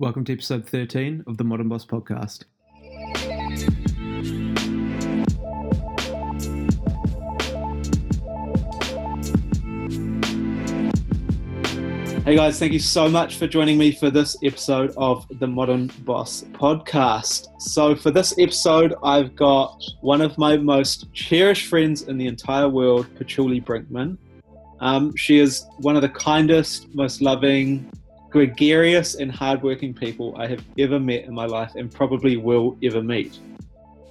Welcome to episode 13 of the Modern Boss podcast. Hey guys, thank you so much for joining me for this episode of the Modern Boss podcast. So, for this episode, I've got one of my most cherished friends in the entire world, Patchouli Brinkman. Um, she is one of the kindest, most loving, gregarious, and hardworking people I have ever met in my life and probably will ever meet.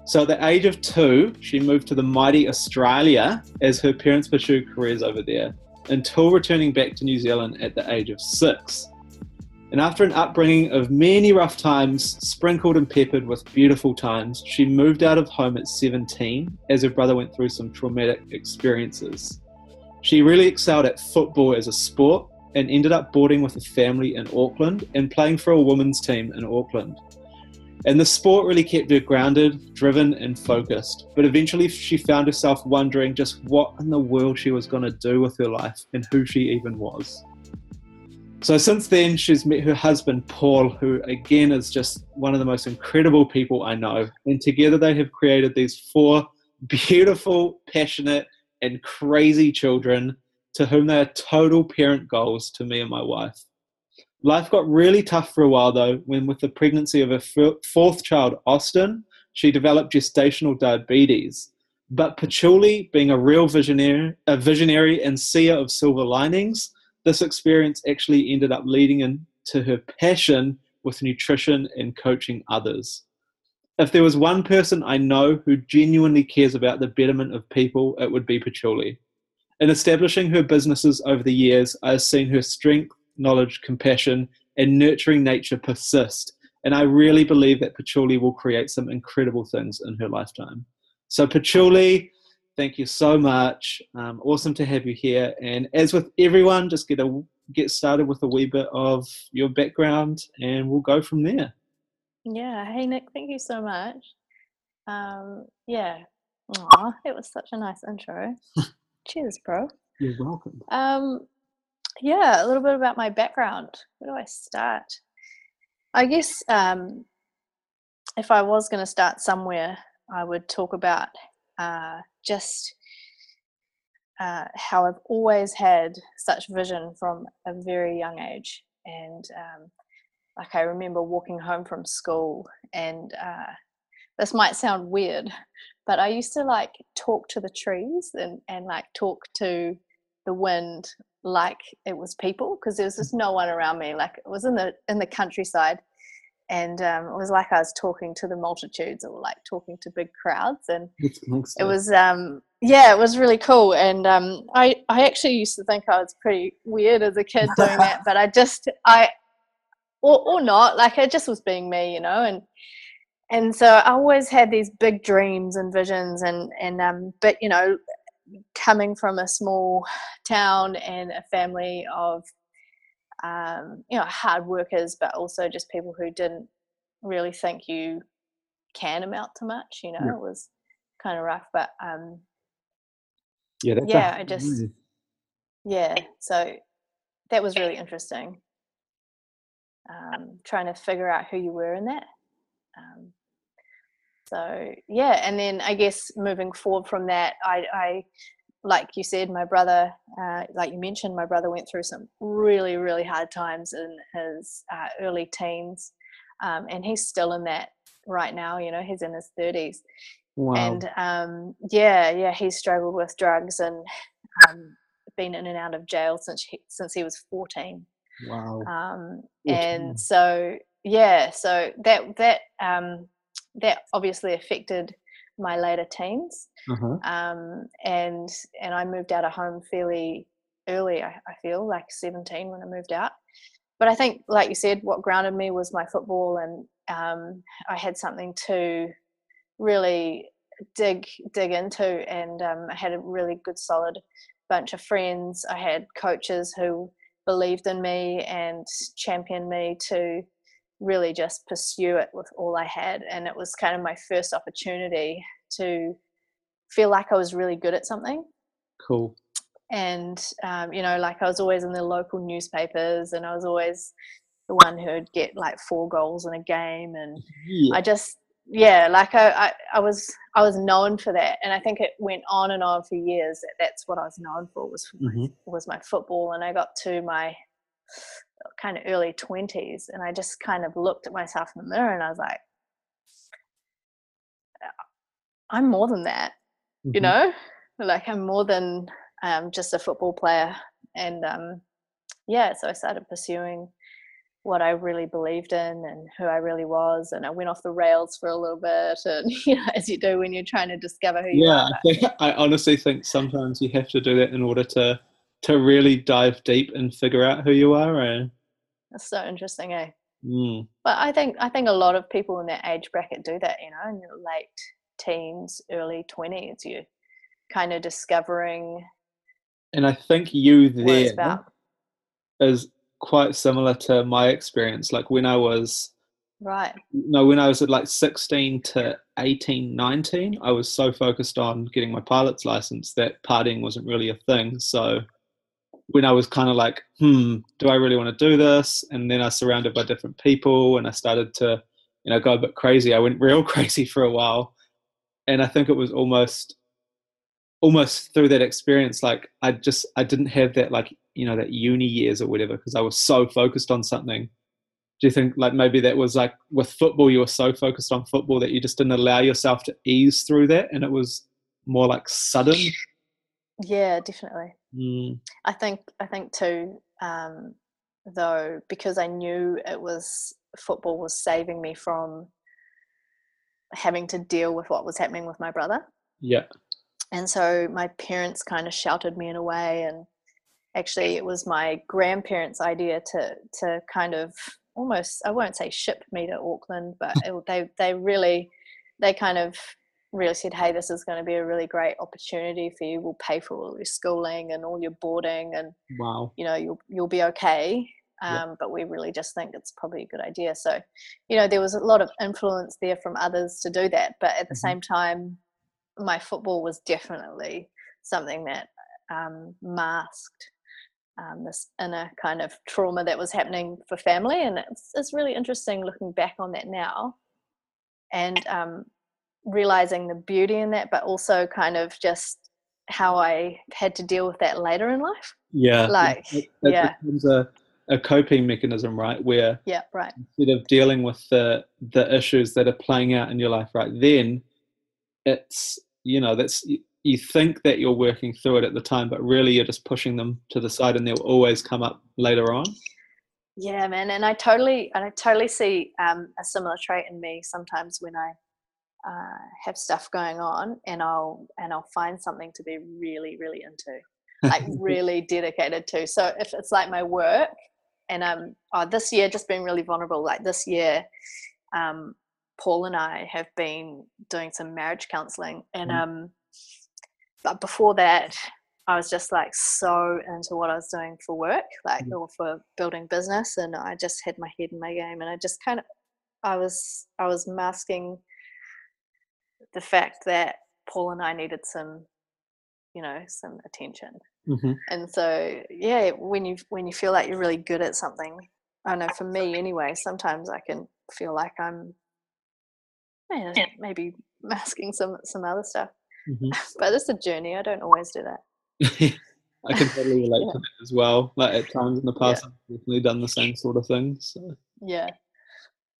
So, at the age of two, she moved to the mighty Australia as her parents pursued careers over there until returning back to New Zealand at the age of six. And after an upbringing of many rough times, sprinkled and peppered with beautiful times, she moved out of home at 17 as her brother went through some traumatic experiences. She really excelled at football as a sport and ended up boarding with a family in Auckland and playing for a women's team in Auckland. And the sport really kept her grounded, driven, and focused. But eventually, she found herself wondering just what in the world she was going to do with her life and who she even was. So, since then, she's met her husband, Paul, who again is just one of the most incredible people I know. And together, they have created these four beautiful, passionate, and crazy children to whom they are total parent goals to me and my wife. Life got really tough for a while though, when with the pregnancy of her fourth child, Austin, she developed gestational diabetes. But Patchouli, being a real visionary, a visionary and seer of silver linings, this experience actually ended up leading into her passion with nutrition and coaching others. If there was one person I know who genuinely cares about the betterment of people, it would be Patchouli. In establishing her businesses over the years, I have seen her strength, knowledge, compassion, and nurturing nature persist. And I really believe that Patchouli will create some incredible things in her lifetime. So, Patchouli, thank you so much. Um, awesome to have you here. And as with everyone, just get a get started with a wee bit of your background, and we'll go from there. Yeah. Hey, Nick. Thank you so much. Um, yeah. Aw, it was such a nice intro. Cheers, bro. You're welcome. Um, yeah, a little bit about my background. Where do I start? I guess um, if I was going to start somewhere, I would talk about uh, just uh, how I've always had such vision from a very young age. And um, like I remember walking home from school, and uh, this might sound weird, but I used to like talk to the trees and, and like talk to the wind like it was people because there was just no one around me like it was in the in the countryside. And um, it was like I was talking to the multitudes or like talking to big crowds and it was um, yeah it was really cool. And um, I I actually used to think I was pretty weird as a kid doing that but I just I or, or not like I just was being me you know and and so I always had these big dreams and visions and and um but you know coming from a small town and a family of um, you know hard workers but also just people who didn't really think you can amount to much you know yeah. it was kind of rough but um yeah yeah i just yeah so that was really interesting um, trying to figure out who you were in that um, so yeah and then i guess moving forward from that i, I like you said my brother uh, like you mentioned my brother went through some really really hard times in his uh, early teens um, and he's still in that right now you know he's in his 30s wow. and um, yeah yeah he's struggled with drugs and um, been in and out of jail since he, since he was 14 wow. Um, and so yeah so that that um, that obviously affected my later teens. Uh-huh. Um, and and I moved out of home fairly early. I, I, feel like 17 when I moved out. But I think, like you said, what grounded me was my football, and um, I had something to really dig dig into, and um, I had a really good, solid bunch of friends. I had coaches who believed in me and championed me to really just pursue it with all I had. And it was kind of my first opportunity to feel like I was really good at something. Cool. And, um, you know, like I was always in the local newspapers and I was always the one who'd get like four goals in a game, and Yeah. I just yeah, like I, I I was I was known for that, and I think it went on and on for years. That that's what I was known for was Mhm. was my football, and I got to my kind of early twenties, and I just kind of looked at myself in the mirror, and I was like, I'm more than that you Mhm. know like i'm more than um, just a football player and um, yeah so i started pursuing what i really believed in and who i really was and i went off the rails for a little bit and you know as you do when you're trying to discover who you Yeah, are I, I honestly think sometimes you have to do that in order to to really dive deep and figure out who you are. And that's so interesting eh mm, but i think i think a lot of people in that age bracket do that you know in your late teens early 20s you kind of discovering and I think you there about is quite similar to my experience. Like when I was right no, when I was at like 16 to 18, 19, I was so focused on getting my pilot's license that partying wasn't really a thing. So when I was kind of like, hmm, do I really want to do this? And then I was surrounded by different people and I started to, you know, go a bit crazy. I went real crazy for a while. And I think it was almost almost through that experience, like I just I didn't have that like, you know, that uni years or whatever, because I was so focused on something do you think like maybe that was like with football you were so focused on football that you just didn't allow yourself to ease through that and it was more like sudden yeah definitely. Mm, I think I think too, um, though, because I knew it was football was saving me from having to deal with what was happening with my brother, yeah. And so my parents kind of sheltered me in a way, and actually it was my grandparents' idea to to kind of almost I won't say ship me to Auckland, but it, they they really they kind of really said, hey, this is going to be a really great opportunity for you. We'll pay for all your schooling and all your boarding and wow. you know you'll you'll be okay. Um, but we really just think it's probably a good idea. So you know there was a lot of influence there from others to do that but at the Mhm. same time my football was definitely something that um, masked um, this inner kind of trauma that was happening for family and it's, it's really interesting looking back on that now. And um, realizing the beauty in that but also kind of just how i had to deal with that later in life yeah like, it, it yeah. becomes a, a coping mechanism right where yeah right instead of dealing with the the issues that are playing out in your life right then it's you know that's you, you think that you're working through it at the time but really you're just pushing them to the side and they'll always come up later on Yeah, man, and I totally, and I totally see um, a similar trait in me. Sometimes when I uh, have stuff going on, and I'll and I'll find something to be really, really into, like really dedicated to. So if it's like my work, and um, oh, this year just been really vulnerable. Like this year, um, Paul and I have been doing some marriage counselling, and Mm. um, but before that, I was just like so into what I was doing for work, like Mm. or for building business, and I just had my head in my game, and I just kind of, I was, I was masking the fact that Paul and I needed some, you know, some attention, hmm and so yeah, when you when you feel like you're really good at something, I know for me anyway, sometimes I can feel like I'm, yeah, maybe masking some some other stuff, hmm but it's a journey. I don't always do that. I can totally relate Yeah. to that as well. Like at times in the Yeah. past, I've definitely done the same sort of thing. So yeah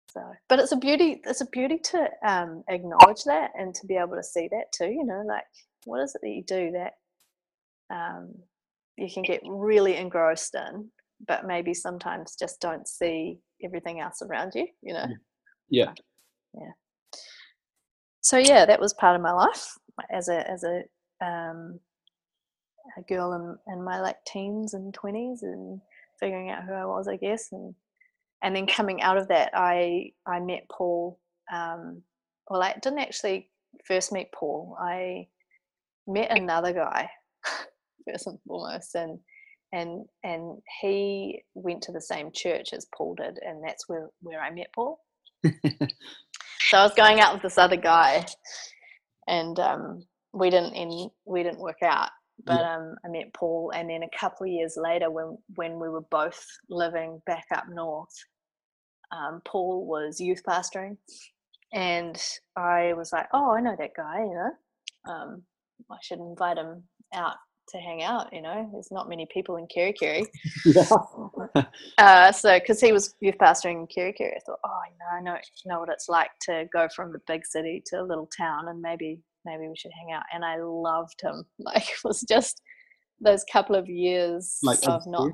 so but it's a beauty it's a beauty to um acknowledge that and to be able to see that too you know like what is it that you do that um you can get really engrossed in but maybe sometimes just don't see everything else around you you know? Yeah, Yeah. so yeah that was part of my life as a as a um a girl in, in my like teens and 20s and figuring out who I was I guess and and then coming out of that I I met Paul um well I didn't actually first meet Paul I met another guy first and foremost and and and he went to the same church as Paul did and that's where where I met Paul so I was going out with this other guy, and um, we didn't in, we didn't work out. But um, I met Paul, and then a couple of years later, when when we were both living back up north, um, Paul was youth pastoring, and I was like, "Oh, I know that guy. You know, um, I should invite him out to hang out. You know, there's not many people in Kerikeri. yeah. Uh, so, because he was youth pastoring in Kerikeri, I thought, oh, you know, I know, know what it's like to go from a big city to a little town, and maybe, maybe we should hang out. And I loved him. Like, it was just those couple of years Like of obsessed? not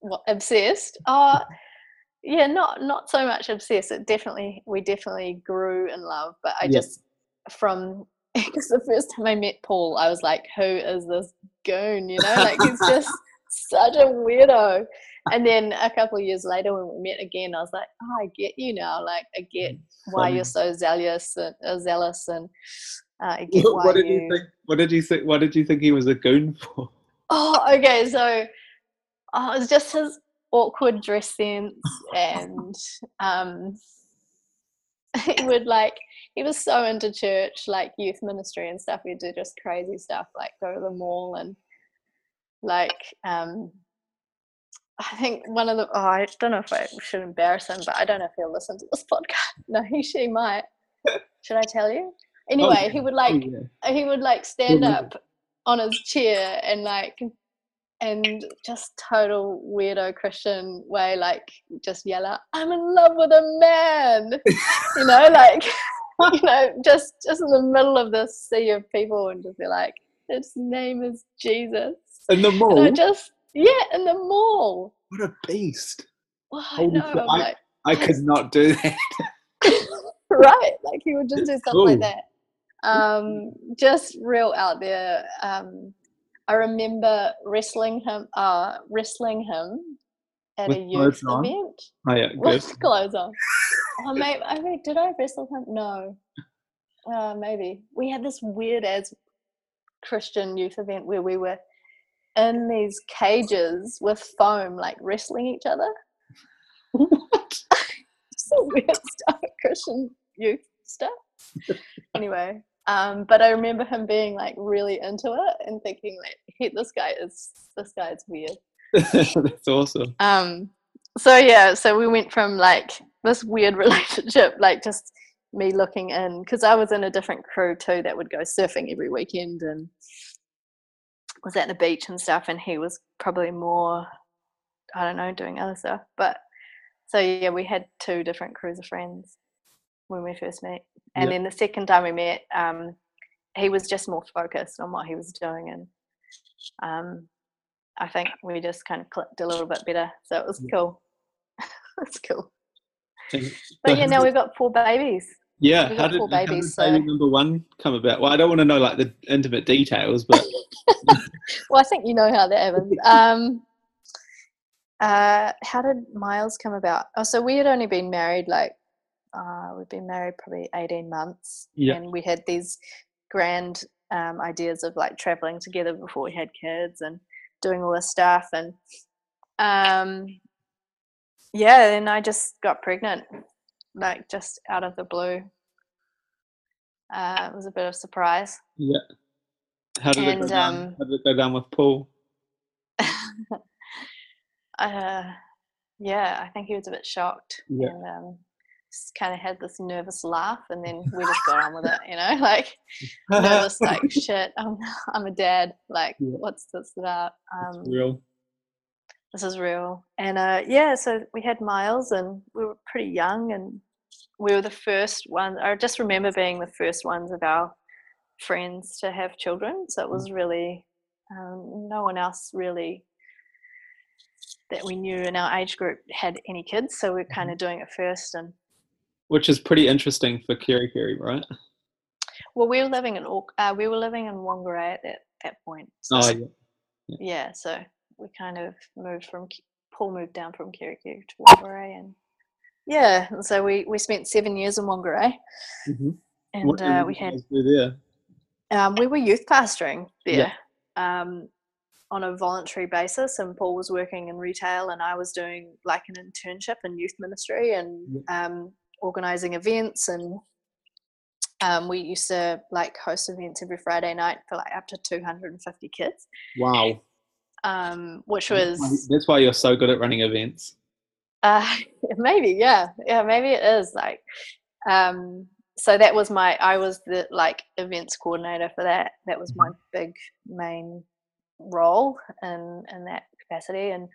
what, obsessed. Uh, yeah, not not so much obsessed. It definitely, we definitely grew in love. But I just from because the first time I met Paul, I was like, who is this goon? You know, like he's just such a weirdo. And then a couple of years later, when we met again, I was like, oh, I get you now. Like, I get why you're so zealous and uh, zealous, and uh, I get why what did you. you think? What did you think? What did you think he was a goon for? Oh, okay. So oh, it was just his awkward dress sense, and um, he would like he was so into church, like youth ministry and stuff. He'd do just crazy stuff, like go to the mall and like um. I think one of the oh, I don't know if I should embarrass him, but I don't know if he'll listen to this podcast. No, he she might. Should I tell you? Anyway, yeah. he would Oh, like yeah. he would like stand really? up on his chair and like and just total weirdo Christian way, like just yell out, "I'm in love with a man," you know, like you know, just just in the middle of this sea of people, and just be like, "His name is Jesus," in the and. I just yeah, in the mall. What a beast! I know, I'm like, I could not do that. right? Like he would just do That's stuff like that. Um, just real out there. Um, I remember wrestling him, uh, wrestling him at With a youth on? event Oh yeah, good. with clothes on. Oh, maybe, I mean, did I wrestle him? No. Uh, maybe we had this weird as Christian youth event where we were in these cages with foam, like wrestling each other. What? some weird stuff, Christian youth stuff. anyway, um, but I remember him being like really into it and thinking like, hey, this guy is this guy is weird. That's awesome. Um, so yeah, so we went from like this weird relationship, like just me looking in, because I was in a different crew too that would go surfing every weekend and was at the beach and stuff, and he was probably more, I don't know, doing other stuff. But so yeah, we had two different crews of friends when we first met, and Yep. then the second time we met, um, he was just more focused on what he was doing, and um, I think we just kind of clicked a little bit better. So it was cool. That's cool. But yeah, now we've got four babies. yeah. How did, four how did babies, baby so- number one come about? Well, I don't want to know like the intimate details, but Well, I think you know how that happens. Um, uh, how did Miles come about? Oh, so we had only been married like uh, we've been married probably eighteen months, Yeah. and we had these grand um, ideas of like traveling together before we had kids and doing all this stuff, and um, yeah, and I just got pregnant, like just out of the blue. Uh, it was a bit of a surprise. yeah. How did it go And, down? um, How did it go down with Paul? uh, yeah, I think he was a bit shocked Yeah. and um, kind of had this nervous laugh, and then we just got on with it, you know, like nervous, like shit. I'm I'm a dad. Like, Yeah. what's this about? Um, Real. this is real. And uh, yeah, so we had Miles, and we were pretty young, and we were the first ones. I just remember being the first ones of our friends to have children. So it was really um, no one else really that we knew in our age group had any kids. So we are kind of doing it first. And Which is pretty interesting for Kerikeri, right? well, we were living in uh, we were living in Whangarei at that that point. So, Oh yeah. yeah, so we kind of moved from Paul moved down from Kerikeri to Whangarei, and yeah, and so we we spent seven years in Whangarei, hmm and uh, we had do there? Um, we were youth pastoring Yeah. there um, on a voluntary basis, and Paul was working in retail, and I was doing like an internship in youth ministry and um, organizing events and. Um, we used to like host events every Friday night for like up to 250 kids, Wow. um, which was That's why you're so good at running events. Uh, maybe, yeah, yeah, maybe it is like. So that was my. I was the like events coordinator for that. That was my Mm-hmm. big main role in in that capacity, and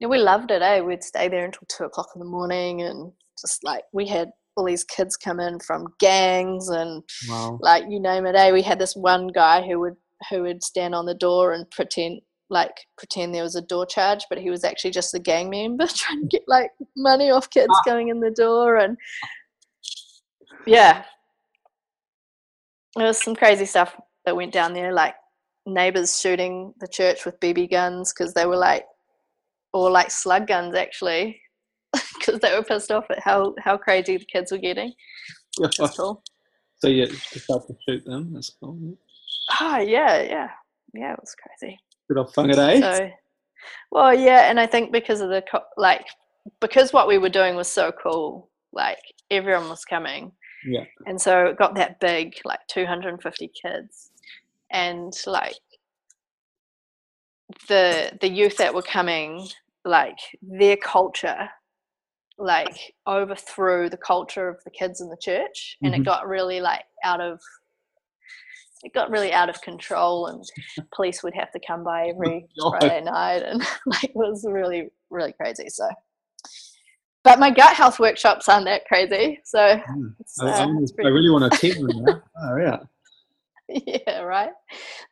yeah, we loved it. Eh, we'd stay there until two o'clock in the morning, and just like we had all these kids come in from gangs and Wow. like you name it. Eh, we had this one guy who would who would stand on the door and pretend like pretend there was a door charge, but he was actually just a gang member trying to get like money off kids Ah. going in the door and yeah. There was some crazy stuff that went down there, like neighbors shooting the church with BB guns because they were like, or like slug guns actually, because they were pissed off at how how crazy the kids were getting. Is cool. so you decide to shoot them. That's cool. Oh yeah, yeah, yeah. It was crazy. Good old fun day. So, well, yeah, and I think because of the co- like, because what we were doing was so cool, like everyone was coming, Yeah. and so it got that big, like 250 kids, and like the the youth that were coming, like their culture, like overthrew the culture of the kids in the church, and Mhm. it got really like out of it got really out of control and police would have to come by every God. Friday night and like it was really really crazy so but my gut health workshops aren't that crazy so Mm. it's, I, uh, I really want to keep them now. Oh yeah. yeah right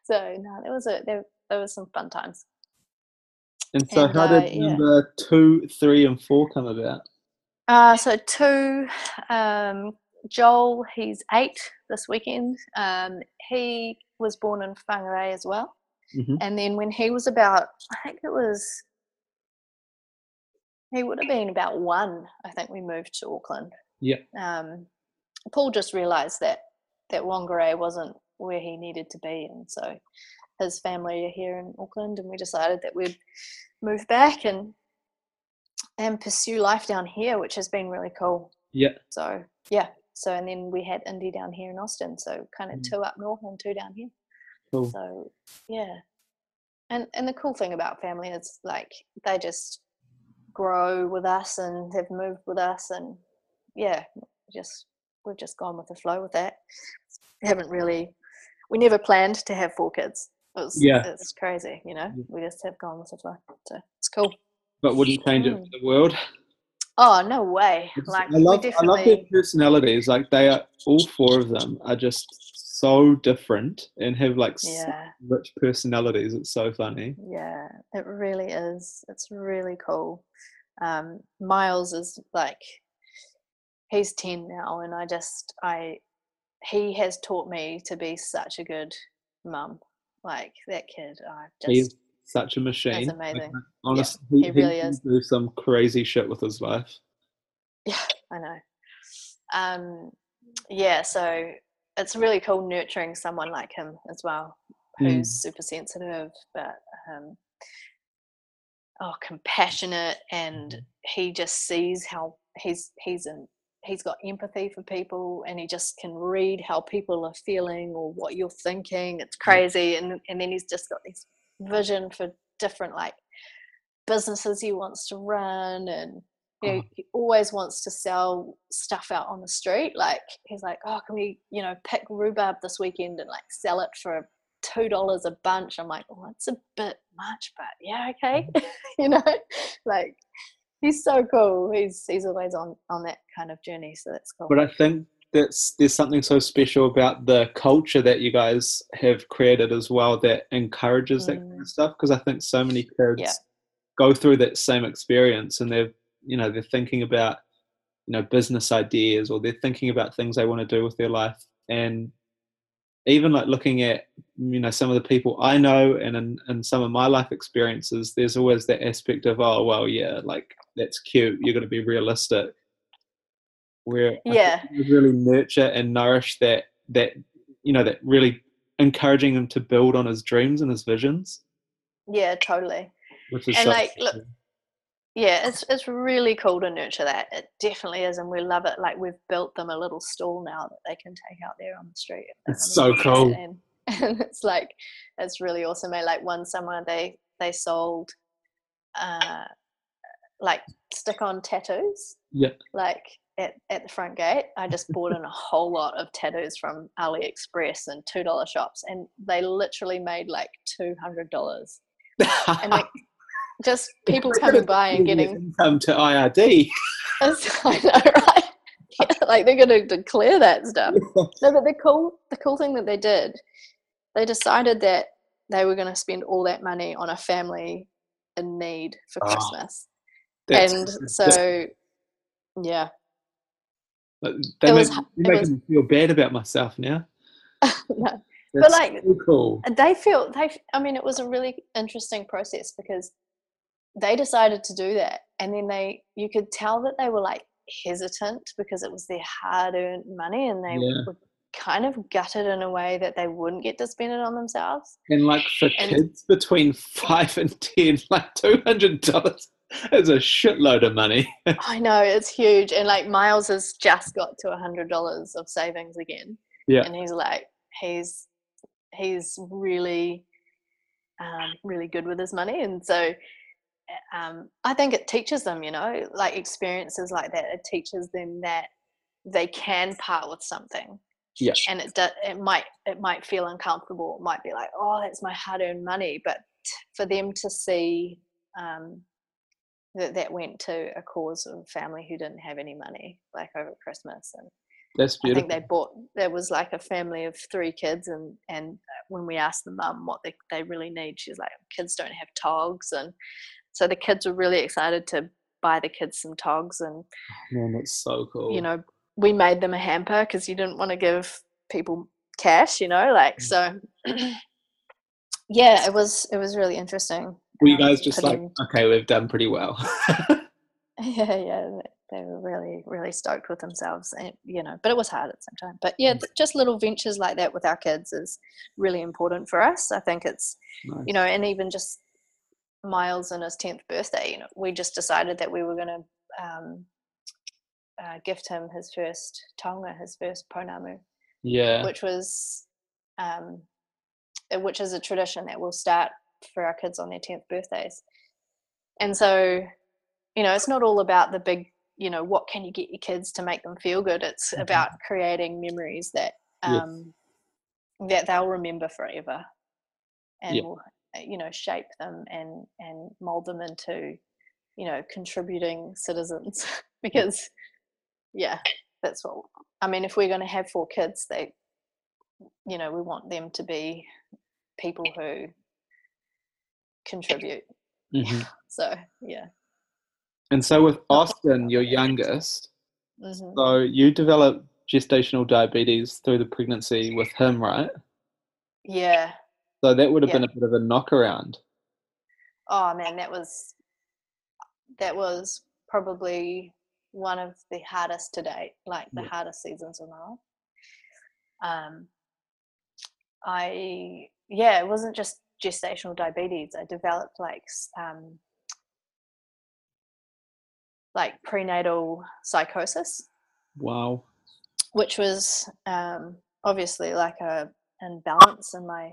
so no there was a there, there was some fun times And so, And, how uh, did yeah. number two, three, and four come about? uh so two um joel he's eight this weekend um he was born in whangarei as well hmm And then when he was about, I think it was, he would have been about one. I think we moved to Auckland. Yeah. Um, Paul just realised that that Whangarei wasn't where he needed to be, and so his family are here in Auckland, and we decided that we'd move back and and pursue life down here, which has been really cool. Yeah. So yeah. So and then we had Indy down here in Austin, so kind of Mm. two up north and two down here. Cool. So yeah, and and the cool thing about family is like they just grow with us and have moved with us, and yeah, just we've just gone with the flow with that. haven't really, we never planned to have four kids. It was, Yeah. it's crazy, you know. We just have gone with the flow, so it's cool. But wouldn't change it Mm. for the world. Oh no way! It's- Like I love, we I love their personalities. Like they are, all four of them are just so different and have like such yeah. rich personalities. It's so funny. Yeah, it really is. It's really cool. Um, Miles is like, he's 10 now, and I just, I, he has taught me to be such a good mum. Like that kid, I He's such a machine. Like, amazing. honestly, he he, really can is. do some crazy shit with his life. Yeah, I know. Um, yeah, so it's really cool nurturing someone like him as well, Mm. who's super sensitive, but um, oh, compassionate, and he just sees how he's he's in. He's got empathy for people, and he just can read how people are feeling or what you're thinking. It's crazy, and and then he's just got this vision for different like businesses he wants to run, and Oh. he always wants to sell stuff out on the street. Like he's like, oh, can we, you know, pick rhubarb this weekend and like sell it for two dollars a bunch? I'm like, oh, that's a bit much, but yeah, okay, you know, like he's so cool. He's he's always on on that kind of journey, so that's cool. But I think that's there's something so special about the culture that you guys have created as well that encourages that kind Mm. of stuff. Because I think so many kids Yeah. go through that same experience and they're you know they're thinking about you know business ideas or they're thinking about things they want to do with their life and even like looking at you know some of the people I know and in, in some of my life experiences, there's always that aspect of oh well yeah like that's cute you're going to be realistic. Where Yeah. you really nurture and nourish that that you know that really encouraging him to build on his dreams and his visions, yeah, totally. which is And, so like, look. Yeah, it's it's really cool to nurture that. It definitely is, and we love it. Like we've built them a little stall now that they can take out there on the street. It's so cool. And, and it's like it's really awesome. eh, Like one summer they they sold uh, like stick on tattoos. Yeah. Like at, at the front gate, I just bought in a whole lot of tattoos from AliExpress and two dollar shops, and they literally made like two hundred dollars. And like just people coming by and getting come to IRD. I know, right? Yeah, like they're going to declare that stuff. No, but the cool the cool thing that they did, they decided that they were going to spend all that money on a family in need for Ah, Christmas, and so yeah, They It make, was- you're it making was- me feel bad about myself now. no, That's like- so cool. they feel they i mean it was a really interesting process because they decided to do that and then they you could tell that they were like hesitant because it was their hard earned money and they Yeah. were kind of gutted in a way that they wouldn't get to spend it on themselves And like for and- kids between five and ten, like two hundred dollars is a shitload of money. i know it's huge and like miles has just got to a hundred dollars of savings again Yeah. and he's like he's he's really um, really good with his money and so um, i think it teaches them you know like experiences like that it teaches them that they can part with something Yeah. and it do, it might it might feel uncomfortable it might be like oh that's my hard-earned money but for them to see um, that that went to a cause of family who didn't have any money like over christmas and That's beautiful. I think they bought there was like a family of three kids and and when we asked the mum what they, they really need she's like kids don't have togs and so the kids were really excited to buy the kids some togs and Man, that's so cool. you know we made them a hamper because you didn't want to give people cash you know like Mm. so yeah it was it was really interesting were you um, guys just for like, okay, we've done pretty well? yeah yeah they- were really really stoked with themselves and you know but it was hard at the same time but yeah th- just little ventures like that with our kids is really important for us i think it's Nice. you know and even just miles and his 10th birthday you know we just decided that we were going to um, uh, gift him his first taonga his first pounamu yeah. which was um, uh, which is a tradition that we'll start for our kids on their 10th birthdays and so you know it's not all about the big you know what can you get your kids to make them feel good it's Mhm. about creating memories that Yes. um, that they'll remember forever and Yeah. will you know shape them and and mold them into you know contributing citizens because yeah that's what i mean if we're going to have four kids they you know we want them to be people who contribute. Mhm. so yeah. And so with Austin, your youngest, hmm so you developed gestational diabetes through the pregnancy with him, right? yeah So that would have Yeah. been a bit of a knockaround. oh man that was that was probably one of the hardest to date like the Yeah. hardest seasons of my life um i yeah it wasn't just gestational diabetes i developed like um like prenatal psychosis Wow. which was um, obviously like a imbalance in my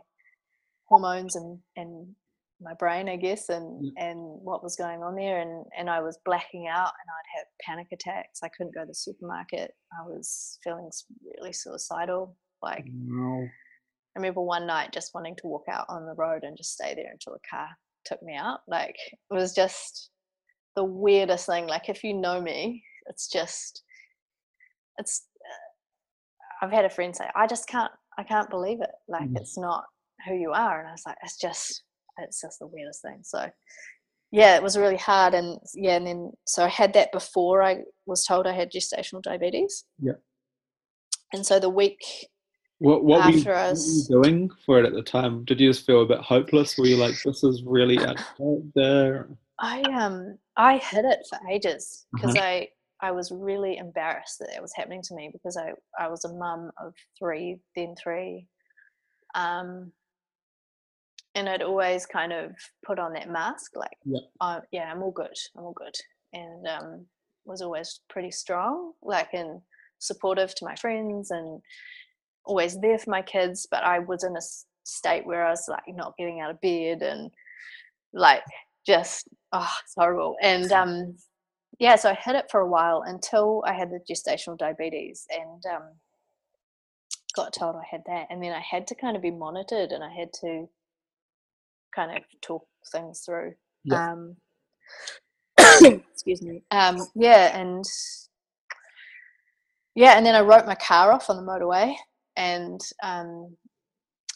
hormones and and my brain, I guess, and Mm. and what was going on there, and and I was blacking out, and I'd have panic attacks. I couldn't go to the supermarket. I was feeling really suicidal. Like Wow. I remember one night just wanting to walk out on the road and just stay there until a car took me out. Like it was just the weirdest thing. Like if you know me, it's just it's. Uh, I've had a friend say, "I just can't, I can't believe it. Like Mm. it's not who you are." And I was like, "It's just, it's just the weirdest thing." So yeah, it was really hard. And yeah, and then so I had that before I was told I had gestational diabetes. Yeah. And so the week What, what, were you, After what were you doing for it at the time? Did you just feel a bit hopeless? Were you like, this is really out there? I um I hid it for ages because Uh-huh. I I was really embarrassed that it was happening to me because I I was a mum of three then three, um, and I'd always kind of put on that mask like Yeah. oh yeah I'm all good I'm all good and um was always pretty strong like and supportive to my friends and always there for my kids but I was in a state where I was like not getting out of bed and like just oh, it's horrible. And um, yeah, so I had it for a while until I had the gestational diabetes and um, got told I had that. And then I had to kind of be monitored and I had to kind of talk things through. Yeah. Um, excuse me. Um, yeah, and yeah, and then I wrote my car off on the motorway, and um,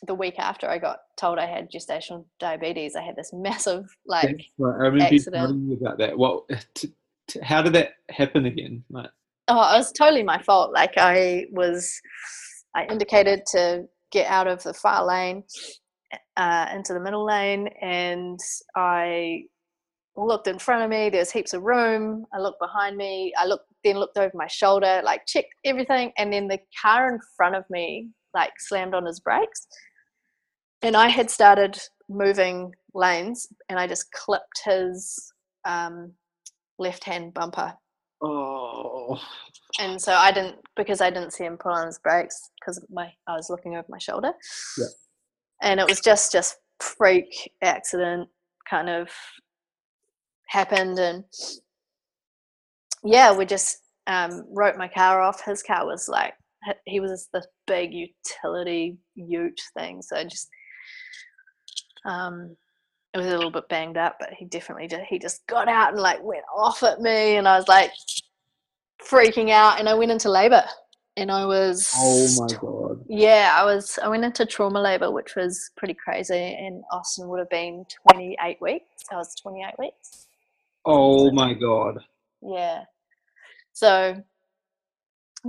the week after I got told I had gestational diabetes, I had this massive like right. I remember accident. about that. Well, t- t- how did that happen again? Like, oh, it was totally my fault. Like I was, I indicated to get out of the far lane uh, into the middle lane, and I looked in front of me. There's heaps of room. I looked behind me. I looked, then looked over my shoulder, like checked everything, and then the car in front of me like slammed on his brakes, and I had started moving lanes, and I just clipped his um, left hand bumper oh, and so I didn't because I didn't see him pull on his brakes because my I was looking over my shoulder. Yeah. And it was just just freak accident kind of happened and yeah, we just um, wrote my car off. His car was like he was this big utility ute thing, so I just um it was a little bit banged up, but he definitely. He just got out and like went off at me, and I was like freaking out. And I went into labor, and I was oh my god. yeah, I was. I went into trauma labor, which was pretty crazy. And Austin would have been 28 weeks. I was 28 weeks. Oh my god. Yeah. So,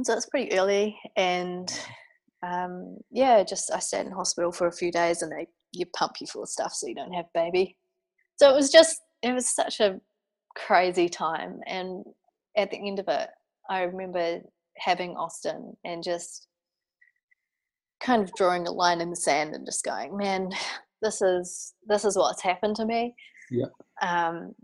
so it's pretty early, and um, yeah, just I stayed in hospital for a few days, and they you pump you full of stuff so you don't have baby. So it was just it was such a crazy time, and at the end of it, I remember having Austin and just kind of drawing a line in the sand and just going, man, this is this is what's happened to me. Yeah. Um,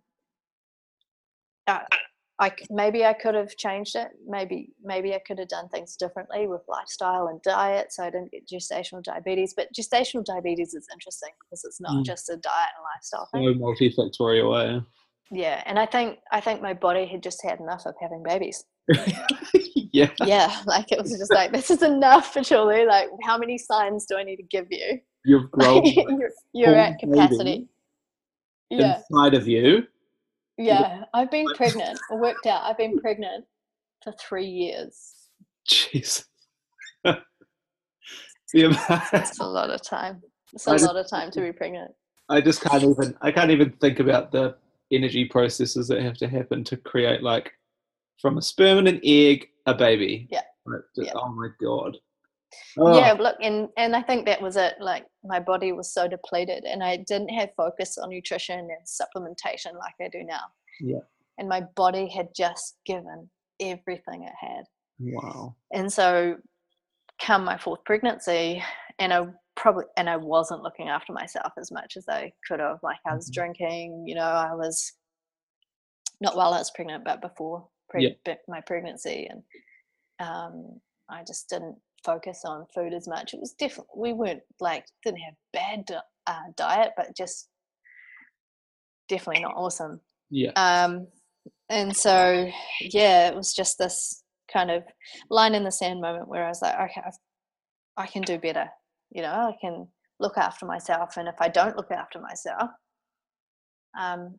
I maybe I could have changed it. Maybe maybe I could have done things differently with lifestyle and diet, so I didn't get gestational diabetes. But gestational diabetes is interesting because it's not Mm. just a diet and lifestyle thing. So multifactorial, eh? Yeah, and I think I think my body had just had enough of having babies. yeah. Yeah, like it was just like this is enough, for surely. Like, how many signs do I need to give you? You've grown you're you're at capacity. Yeah, inside of you. yeah. I've been pregnant. I worked out. I've been pregnant for three years. Jeez. It's a lot of time. It's I a just- lot of time to be pregnant. I just can't even I can't even think about the energy processes that have to happen to create like from a sperm and an egg a baby. Yeah. Just- Yeah. Oh my god. Yeah, Oh, look, and and I think that was it. Like my body was so depleted, and I didn't have focus on nutrition and supplementation like I do now. Yeah. And my body had just given everything it had. Wow. and so come my fourth pregnancy and i probably and i wasn't looking after myself as much as i could have like i was Mhm. drinking you know i was not while i was pregnant but before Yeah. pre- be- my pregnancy and um, i just didn't focus on food as much it was different we weren't like didn't have bad uh, diet but just definitely not awesome Yeah. um, and so, yeah, it was just this kind of line in the sand moment where I was like, okay, I've, I can do better. You know, I can look after myself. And if I don't look after myself, um,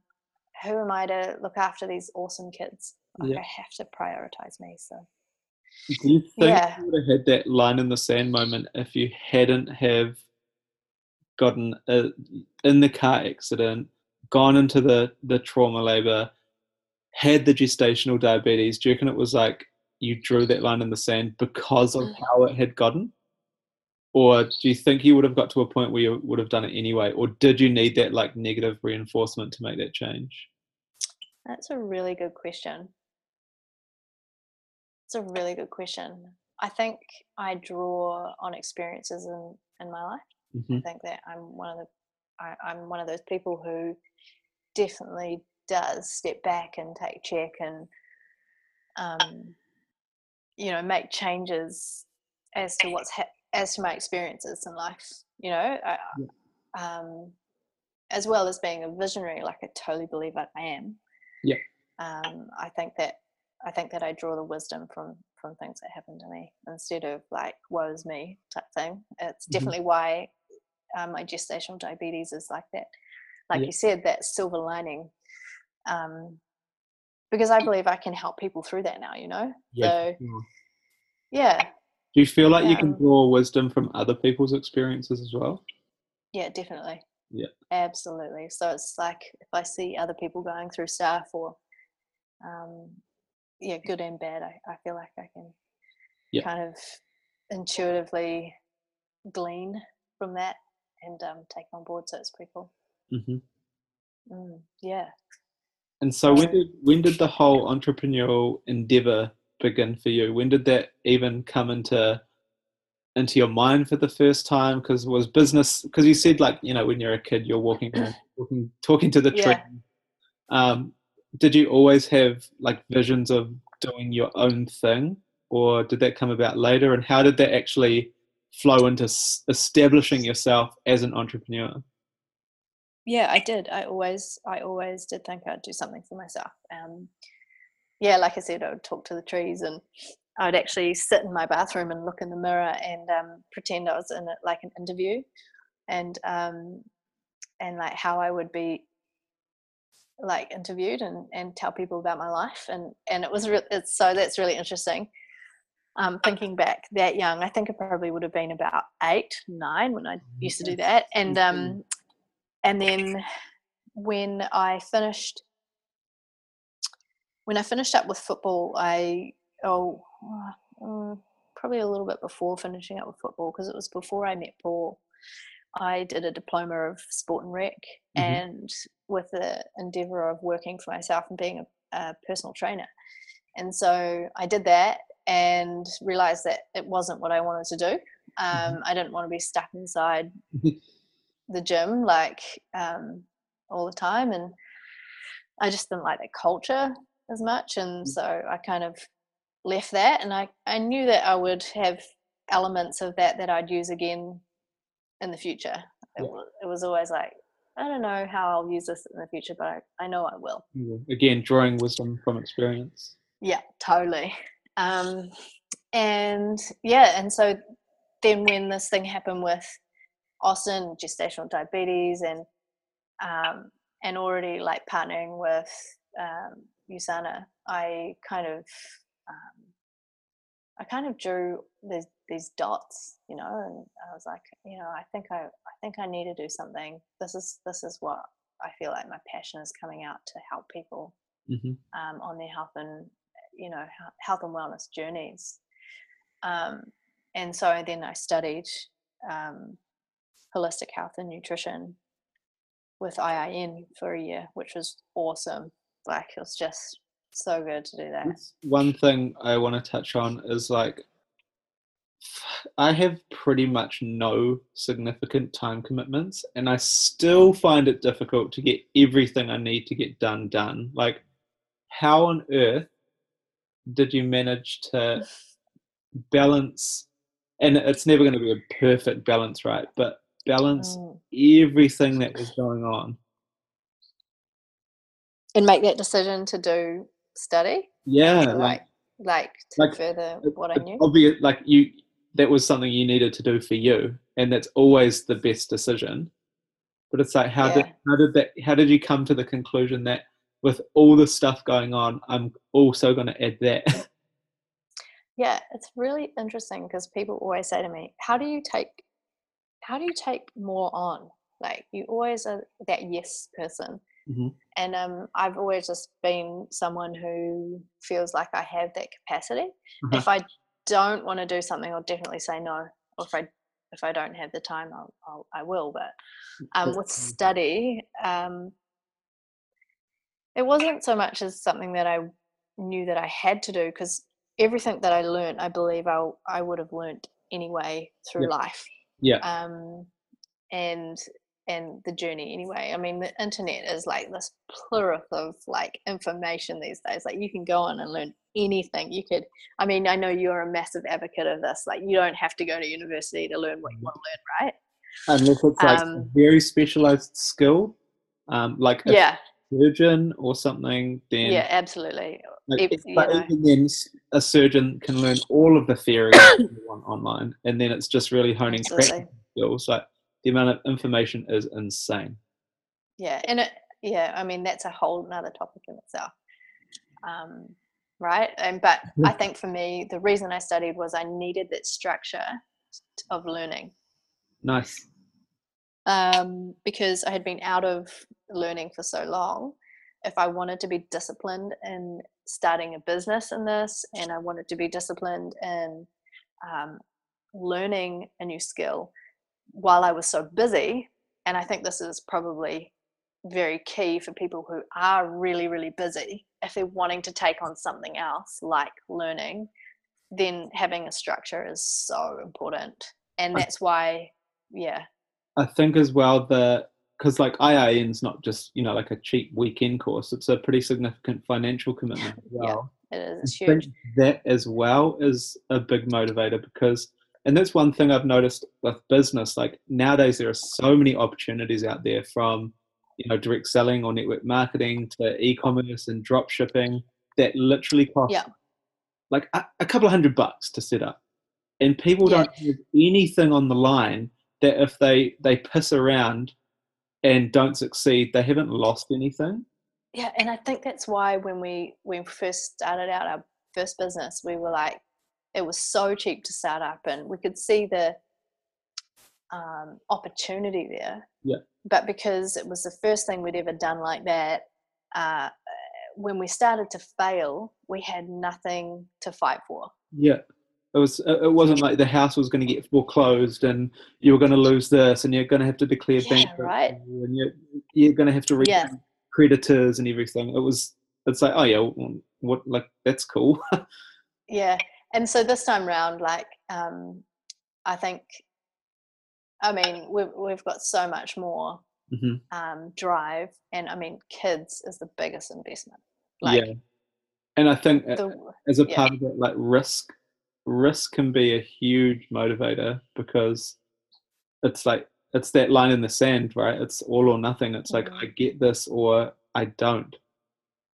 who am I to look after these awesome kids? Like, Yeah. I have to prioritize me. So, Do you think Yeah. you would have had that line in the sand moment if you hadn't have gotten a, in the car accident, gone into the, the trauma labor, had the gestational diabetes? Do you reckon it was like you drew that line in the sand because of Mm. how it had gotten? Or do you think you would have got to a point where you would have done it anyway? Or did you need that like negative reinforcement to make that change? that's a really good question. It's a really good question. I think I draw on experiences in, in my life. hmm I think that I'm one of the I, I'm one of those people who definitely does step back and take check and um, you know make changes as to what's ha- as to my experiences in life. You know, I, um, as well as being a visionary, like I totally believe that I am. Yeah. Um, I think that I think that I draw the wisdom from from things that happen to me instead of like woe's me type thing. It's Mhm. definitely why um, my gestational diabetes is like that. Like Yeah. you said, that silver lining. Um, because I believe I can help people through that now. You know. So yeah, Do you feel like you can Um, draw wisdom from other people's experiences as well? Yeah, definitely. Yeah. Absolutely. So it's like if I see other people going through stuff or um yeah, good and bad, I, I feel like I can Yeah. kind of intuitively glean from that and um take on board so it's pretty cool. hmm Mm, yeah. And so, when did when did the whole entrepreneurial endeavor begin for you? When did that even come into into your mind for the first time? Because was business? Because you said like you know when you're a kid you're walking around talking, talking to the Yeah. tree. Um, did you always have like visions of doing your own thing, or did that come about later? And how did that actually flow into s- establishing yourself as an entrepreneur? Yeah, I did. I always I always did think I'd do something for myself. Um yeah, like I said, I would talk to the trees and I would actually sit in my bathroom and look in the mirror and um, pretend I was in a, like an interview, and um, and like how I would be like interviewed and and tell people about my life and and it was re- it's so that's really interesting. Um, thinking back that young, I think I probably would have been about eight, nine when I used to do that, and um, and then when I finished when I finished up with football, I oh mm, probably a little bit before finishing up with football because it was before I met Paul. I did a diploma of sport and rec, Mhm. and with the endeavour of working for myself and being a, a personal trainer. And so I did that and realized that it wasn't what I wanted to do. Um, I didn't want to be stuck inside the gym like um, all the time, and I just didn't like that culture as much. And so I kind of left that, and I I knew that I would have elements of that that I'd use again in the future. It, Yeah. wa- it was always like I don't know how I'll use this in the future, but I, I know I will. Again, drawing wisdom from experience. Yeah, totally. Um, and yeah, and so then when this thing happened with Austin, gestational diabetes, and um, and already like partnering with um, Usana, I kind of um, I kind of drew these these dots, you know, and I was like, you know, I think I I think I need to do something. This is this is what I feel like my passion is coming out to help people hmm um, on their health and you know health and wellness journeys. Um, and so then I studied um, holistic health and nutrition with IIN for a year, which was awesome. Like it was just so good to do that. One thing I want to touch on is like I have pretty much no significant time commitments, and I still find it difficult to get everything I need to get done done. Like, how on earth did you manage to balance? And it's never going to be a perfect balance, right? But balance Mm. everything that was going on. And make that decision to do study, Yeah, like like like to like, further it- what I knew. obvious like you that was something you needed to do for you and that's always the best decision but it's like how did how did that how did you come to the conclusion that with all the stuff going on i'm also going to add that Yeah, it's really interesting because people always say to me, "How do you take, how do you take more on? Like you always are that yes person." Mhm. And um, I've always just been someone who feels like I have that capacity. Uh-huh. If I don't want to do something, I'll definitely say no. Or if I if I don't have the time, I'll, I'll I will. But um, with study, um, it wasn't so much as something that I knew that I had to do because everything that I learned, I believe I I would have learned anyway through Yeah. life. yeah Um, and and the journey anyway. I mean, the internet is like this plethora of like information these days. Like you can go on and learn anything. You could. I mean, I know you're a massive advocate of this. Like you don't have to go to university to learn what you want to learn, right? unless it's like a Um, very specialized skill, um, like a yeah, surgeon or something. Then yeah, absolutely. Like, If- but know. even then, a surgeon can learn all of the theory you want online, and then it's just really honing Absolutely. skills. Like the amount of information is insane. Yeah, and it, yeah, I mean that's a whole nother topic in itself, um, right? And but I think for me, the reason I studied was I needed that structure of learning Nice. um, because I had been out of learning for so long. If I wanted to be disciplined in starting a business in this, and I wanted to be disciplined in um, learning a new skill while I was so busy, and I think this is probably very key for people who are really, really busy. If they're wanting to take on something else like learning, then having a structure is so important. And that's why, yeah, I think as well that because like IIN is not just you know like a cheap weekend course; it's a pretty significant financial commitment as Yeah. well. it is. It's huge. that as well is a big motivator because and that's one thing I've noticed with business like nowadays there are so many opportunities out there from you know direct selling or network marketing to e-commerce and drop shipping that literally cost Yeah. like a, a couple of hundred bucks to set up and people Yeah. don't have anything on the line that if they they piss around and don't succeed they haven't lost anything Yeah, and I think that's why when we when we first started out our first business, we were like, it was so cheap to start up, and we could see the um, opportunity there. Yeah. But because it was the first thing we'd ever done like that, uh, when we started to fail, we had nothing to fight for. Yeah. It was. It wasn't like the house was going to get foreclosed, and you were going to lose this, and you're going to have to declare Yeah, bankruptcy, right. and you're you're going to have to repay Yeah. creditors and everything. It was. It's like, oh yeah, what? Like that's cool. yeah and so this time round like um i think i mean we've, we've got so much more hmm um drive and i mean kids is the biggest investment like yeah. And I think the as a yeah. part of it, like risk, risk can be a huge motivator because it's like it's that line in the sand, right? It's all or nothing. It's like Mhm. I get this or I don't.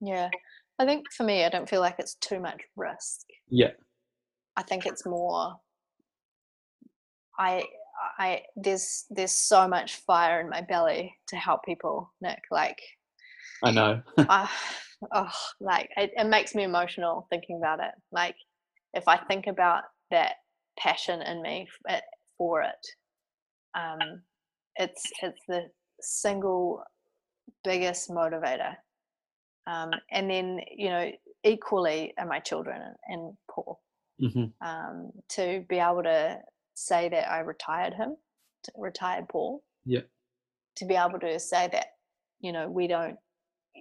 yeah i think for me i don't feel like it's too much risk Yeah. i think it's more i i there's there's so much fire in my belly to help people nick like I know. uh, oh, like it, it makes me emotional thinking about it. Like if I think about that passion in me for it, um, it's it's the single biggest motivator. Um, and then you know equally are my children and, and Paul hmm um, to be able to say that I retired him, retired Paul. Yeah. To be able to say that, you know, we don't,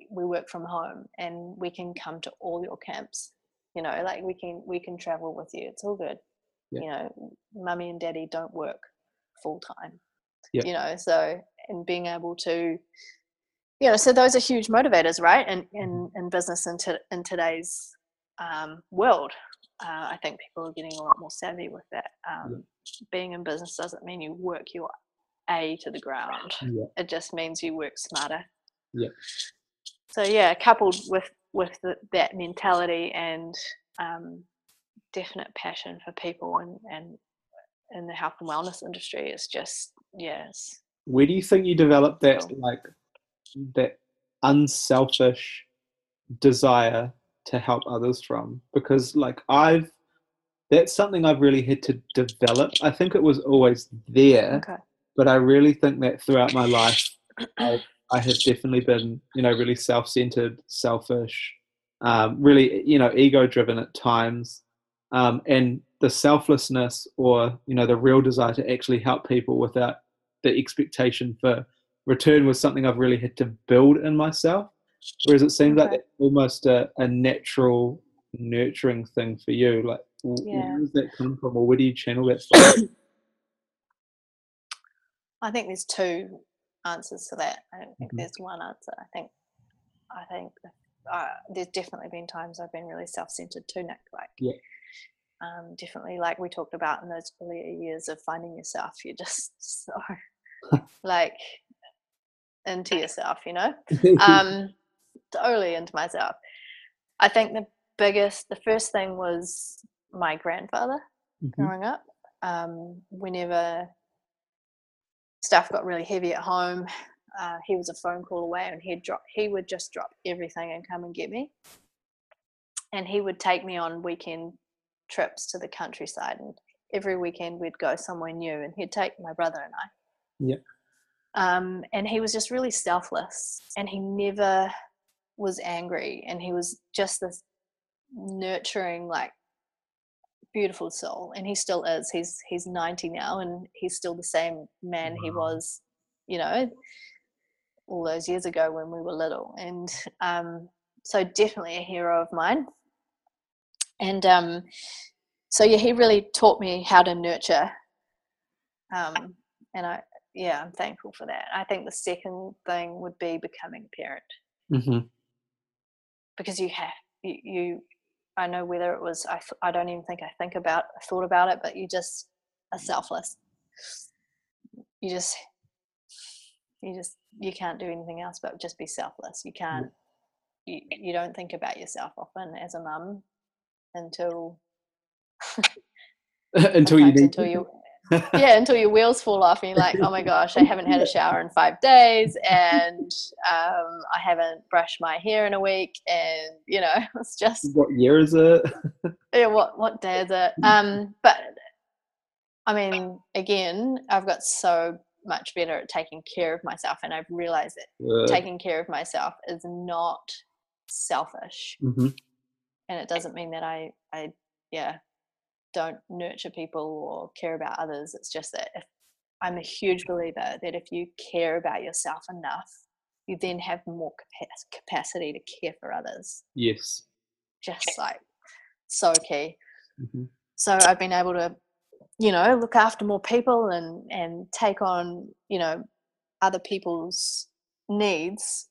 we work from home and we can come to all your camps. You know, like we can we can travel with you. It's all good. Yeah. You know, mummy and daddy don't work full time. Yeah. You know, so and being able to, you know, so those are huge motivators, right? And in in business in, to, in today's um, world, uh, I think people are getting a lot more savvy with that. Um, Being in business doesn't mean you work your A to the ground. Yeah. It just means you work smarter. Yeah. So yeah, coupled with with the, that mentality and um, definite passion for people and and in the health and wellness industry, it's just yes. Where do you think you developed that Cool. like that unselfish desire to help others from? Because like I've that's something I've really had to develop. I think it was always there, Okay. but I really think that throughout my life I, I have definitely been, you know, really self-centered, selfish, um, really, you know, ego-driven at times, um, and the selflessness or you know the real desire to actually help people without the expectation for return was something I've really had to build in myself. Whereas it seems like Okay. that's almost a, a natural nurturing thing for you. Like, Yeah. where does that come from, or where do you channel that from? I think there's two answers to that. I don't think Mhm. there's one answer. I think I think uh, there's definitely been times I've been really self-centered too, Nick. Like, Yeah. um, definitely like we talked about in those earlier years of finding yourself you're just so like into yourself you know um totally into myself i think the biggest the first thing was my grandfather Mhm. growing up um whenever stuff got really heavy at home uh, he was a phone call away and he'd drop he would just drop everything and come and get me and he would take me on weekend trips to the countryside and every weekend we'd go somewhere new and he'd take my brother and I. Yeah. Um, and he was just really selfless and he never was angry and he was just this nurturing like beautiful soul and he still is. He's he's 90 now and he's still the same man he was you know all those years ago when we were little and um so definitely a hero of mine. And um so yeah he really taught me how to nurture um and i yeah i'm thankful for that. I think the second thing would be becoming a parent. Mhm. Because you have you, you i know whether it was I, I don't even think i think about I thought about it but you just are selfless. You just you just you can't do anything else but just be selfless. You can't you, you don't think about yourself often as a mum until until you need until you yeah until your wheels fall off and you're like oh my gosh i haven't had a shower in five days and um, i haven't brushed my hair in a week and you know it's just what year is it? yeah, what what day is it? Um, but I mean, again, I've got so much better at taking care of myself, and I've realized that Uh, taking care of myself is not selfish, mhm. and it doesn't mean that I I yeah don't nurture people or care about others. It's just that if I'm a huge believer that if you care about yourself enough, you then have more capacity to care for others. Yes. Just like so key. Mhm. so i've been able to you know look after more people and and take on you know other people's needs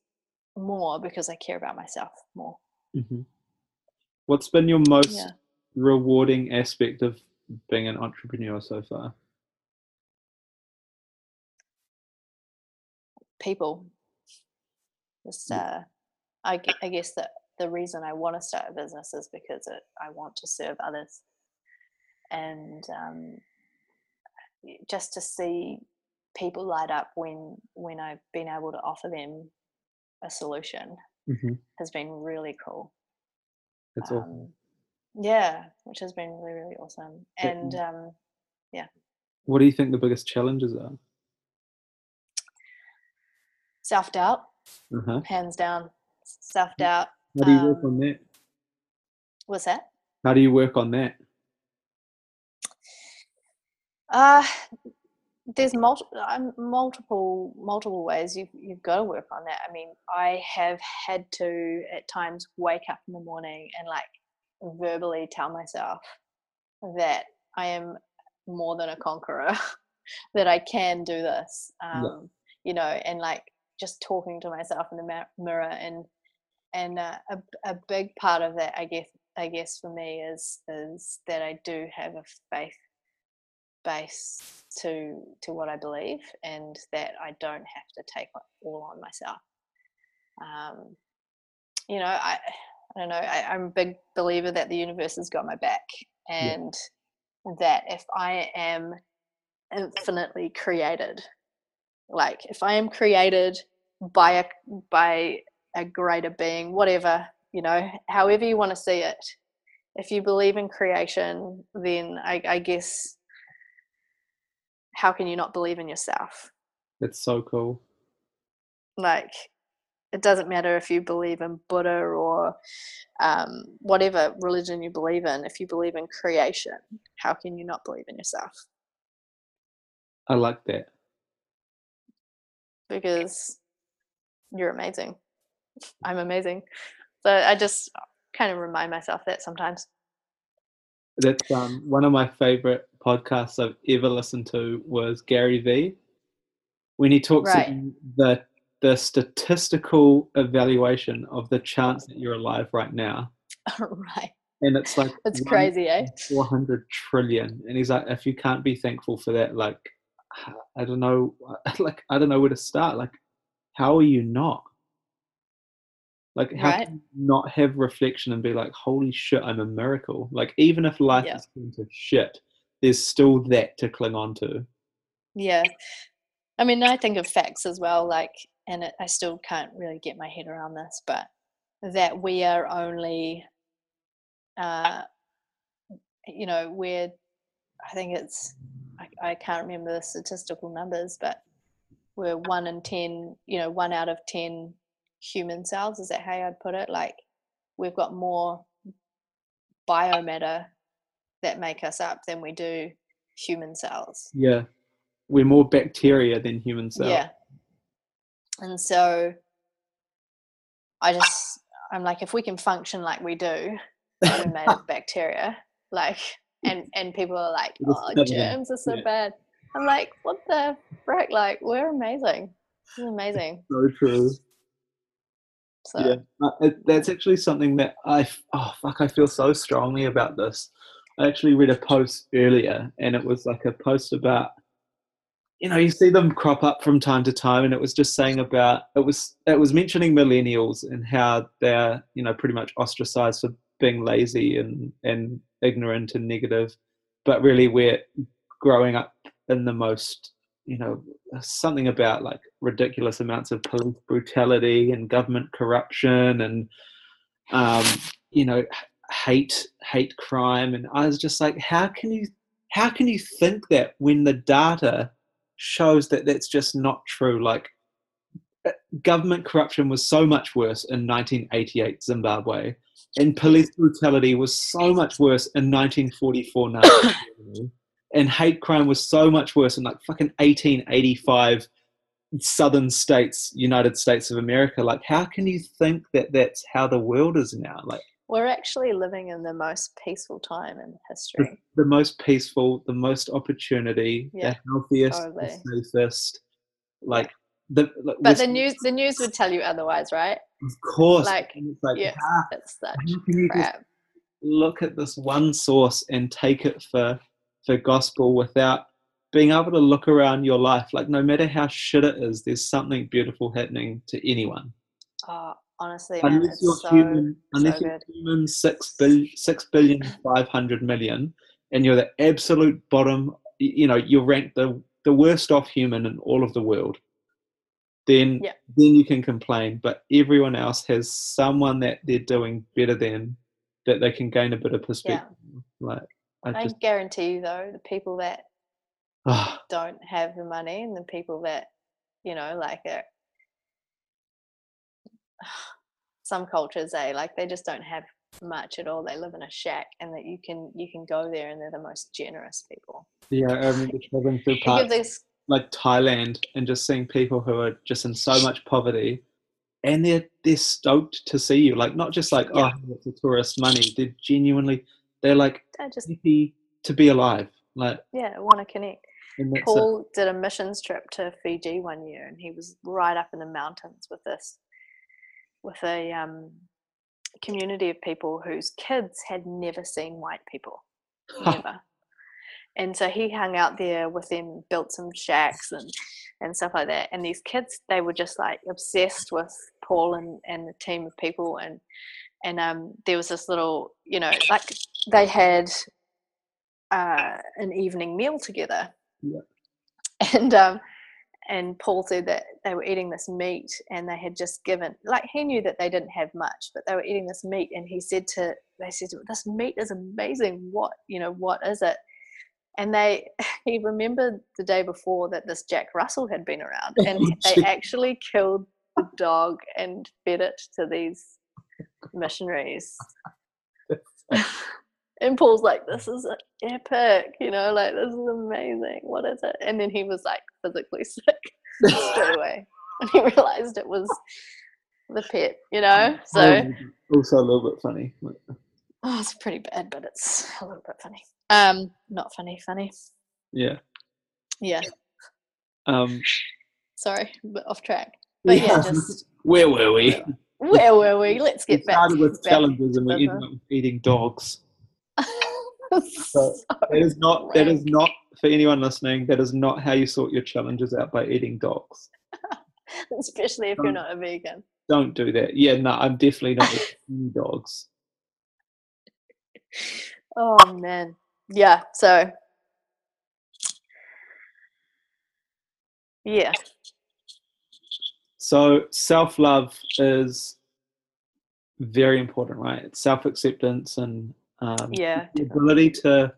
more because i care about myself more Mhm. What's been your most yeah rewarding aspect of being an entrepreneur so far? people just uh I, I guess that the reason i want to start a business is because it, i want to serve others and um just to see people light up when when i've been able to offer them a solution Mhm. has been really cool That's all. um, yeah which has been really really awesome and um yeah. What do you think the biggest challenges are? self-doubt Uh-huh. hands down self-doubt How do you work Um, on that? what's that How do you work on that? uh there's multiple multiple multiple ways you've you've got to work on that i mean i have had to at times wake up in the morning and like verbally tell myself that i am more than a conqueror that i can do this um you know and like just talking to myself in the ma- mirror and and uh, a, a big part of that i guess i guess for me is is that i do have a faith base to to what I believe, and that I don't have to take all on myself. Um, you know, I I don't know. I, I'm a big believer that the universe has got my back, and that if I am infinitely created, like if I am created by a by a greater being, whatever you know, however you want to see it. If you believe in creation, then I, I guess how can you not believe in yourself? That's so cool. Like, it doesn't matter if you believe in Buddha or um, whatever religion you believe in. If you believe in creation, how can you not believe in yourself? I like that. Because you're amazing. I'm amazing. So I just kind of remind myself that sometimes. That's um, one of my favorite podcasts I've ever listened to was Gary Vee. When he talks Right. about the the statistical evaluation of the chance that you're alive right now. right. and it's like It's crazy, eh? 400 trillion and he's like if you can't be thankful for that like i don't know like i don't know where to start like how are you not like how Right. not have reflection and be like holy shit i'm a miracle like even if life Yeah. is going to shit there's still that to cling on to Yeah. I mean, I think of facts as well, like, and it, I still can't really get my head around this, but that we are only, uh, you know, we're, I think it's, I, I can't remember the statistical numbers, but we're one in 10, you know, one out of 10 human cells. Is that how I'd put it? Like, we've got more biomatter that make us up than we do human cells. yeah we're more bacteria than human cells Yeah. And so I just, I'm like, if we can function like we do, we're made of bacteria, like, and and people are like, oh, germs are so yeah. bad. I'm like, what the frick? Like, we're amazing. This is amazing. so true So yeah uh, that's actually something that I oh fuck i feel so strongly about this i actually read a post earlier and it was like a post about you know you see them crop up from time to time and it was just saying about it was it was mentioning millennials and how they're you know pretty much ostracized for being lazy and and ignorant and negative but really we're growing up in the most you know something about like ridiculous amounts of police brutality and government corruption and um, you know hate hate crime. And i was just like how can you how can you think that when the data shows that that's just not true. Like uh, government corruption was so much worse in 1988 zimbabwe and police brutality was so much worse in 1944 Nazi and hate crime was so much worse in like fucking 1885 southern states united states of america. Like how can you think that that's how the world is now? Like we're actually living in the most peaceful time in history. the most peaceful the most opportunity Yeah, the healthiest totally. the safest like the like, But the news, the news would tell you otherwise, right? of course like, it's like yeah. Ah, it's such can you crap. look at this one source and take it for for gospel without being able to look around your life like no matter how shit it is there's something beautiful happening to anyone Oh, honestly, unless you're so human unless so you're good. human six billion six billion five hundred million and you're the absolute bottom you know you're ranked the the worst off human in all of the world then Yeah. then you can complain but everyone else has someone that they're doing better than that they can gain a bit of perspective like i I just guarantee you, though, the people that don't have the money and the people that, you know, like are, some cultures, eh, like they just don't have much at all. They live in a shack, and that you can you can go there, and they're the most generous people. yeah i remember traveling through parts like Thailand and just seeing people who are just in so much poverty and they're they're stoked to see you. Like not just like, Yeah. oh it's a tourist money. They're genuinely they're like I just happy to be alive. Like yeah want to connect. and that's it. Paul did a missions trip to Fiji one year, and he was right up in the mountains with this, with a um, community of people whose kids had never seen white people, never. And so he hung out there with them, built some shacks and and stuff like that. And these kids, they were just like obsessed with Paul and and the team of people. And and um, there was this little, you know, like they had uh, an evening meal together. Yeah. And um, and Paul said that they were eating this meat and they had just given like he knew that they didn't have much, but they were eating this meat and he said to they said this meat is amazing. What you know, what is it? And they he remembered the day before that this Jack Russell had been around and they actually killed the dog and fed it to these missionaries. And Paul's like, this is epic, you know, like this is amazing. What is it? And then he was like physically sick straight away. And he realized it was the pet, you know? So also a little bit funny. Oh, it's pretty bad, but it's a little bit funny. Um, not funny, funny. Yeah. Yeah, Um sorry, but off track. But yeah, just where were we? Where were we? Let's We get back. started with back challenges and we ended up eating dogs. So- That is not that is not for anyone listening. That is not how you sort your challenges out by eating dogs. especially if you're not a vegan. Don't do that. Yeah, no, I'm definitely not eating dogs. Oh man. Yeah, so yeah. So self love is very important, right? It's Self acceptance and um, Yeah, the ability to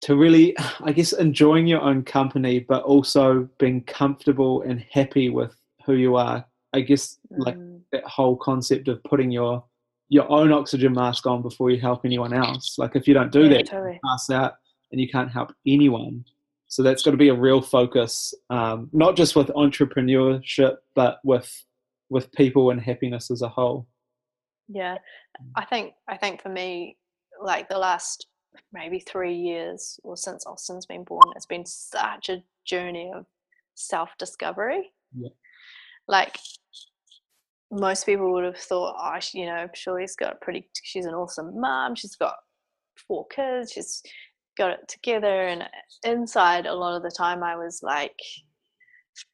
to really, I guess, enjoying your own company, but also being comfortable and happy with who you are. I guess like Mm, that whole concept of putting your your own oxygen mask on before you help anyone else. Like if you don't do yeah, that, totally. you pass out and you can't help anyone. So that's got to be a real focus, um, not just with entrepreneurship, but with with people and happiness as a whole. Yeah. Mm. I think I think for me, like the last maybe three years or since Austin's been born, it's been such a journey of self discovery. Yeah. Like most people would have thought, oh, you know, she's got a pretty, she's an awesome mom. She's got four kids. She's got it together. And uh, inside, a lot of the time, I was like,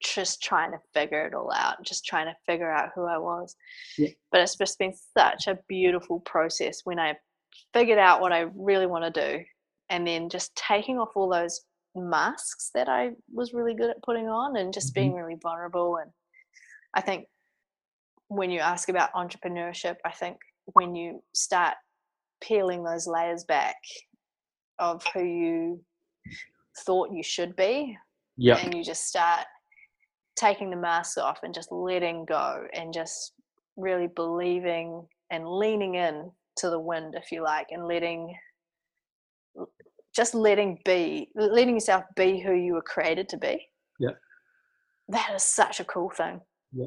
just trying to figure it all out, just trying to figure out who I was. Yeah. But it's just been such a beautiful process when I figured out what I really want to do and then just taking off all those masks that I was really good at putting on and just being mm-hmm. really vulnerable. And I think when you ask about entrepreneurship, I think when you start peeling those layers back of who you thought you should be Yeah, and you just start taking the mask off and just letting go and just really believing and leaning in to the wind if you like and letting just letting be letting yourself be who you were created to be. Yeah. that is such a cool thing. Yeah.